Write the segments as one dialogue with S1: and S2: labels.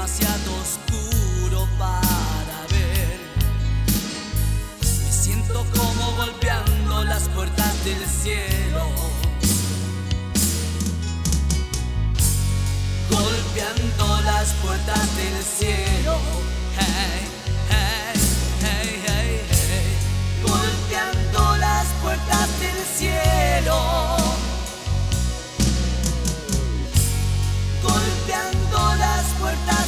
S1: demasiado oscuro para ver. Me siento como golpeando las puertas del cielo. Golpeando las puertas del cielo. Golpeando las puertas del cielo. golpeando las puertas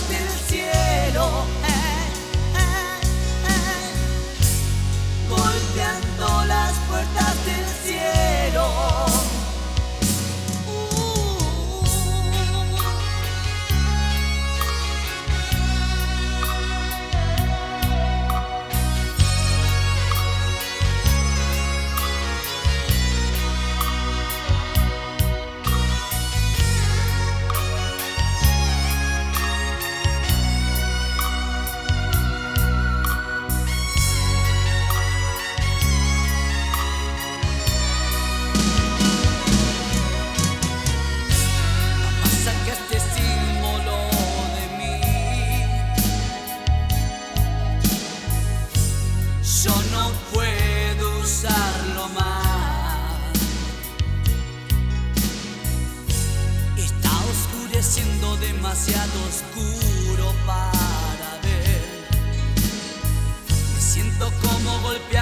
S1: Yo no puedo usarlo más. Está oscureciendo demasiado oscuro para ver. Me siento como golpeando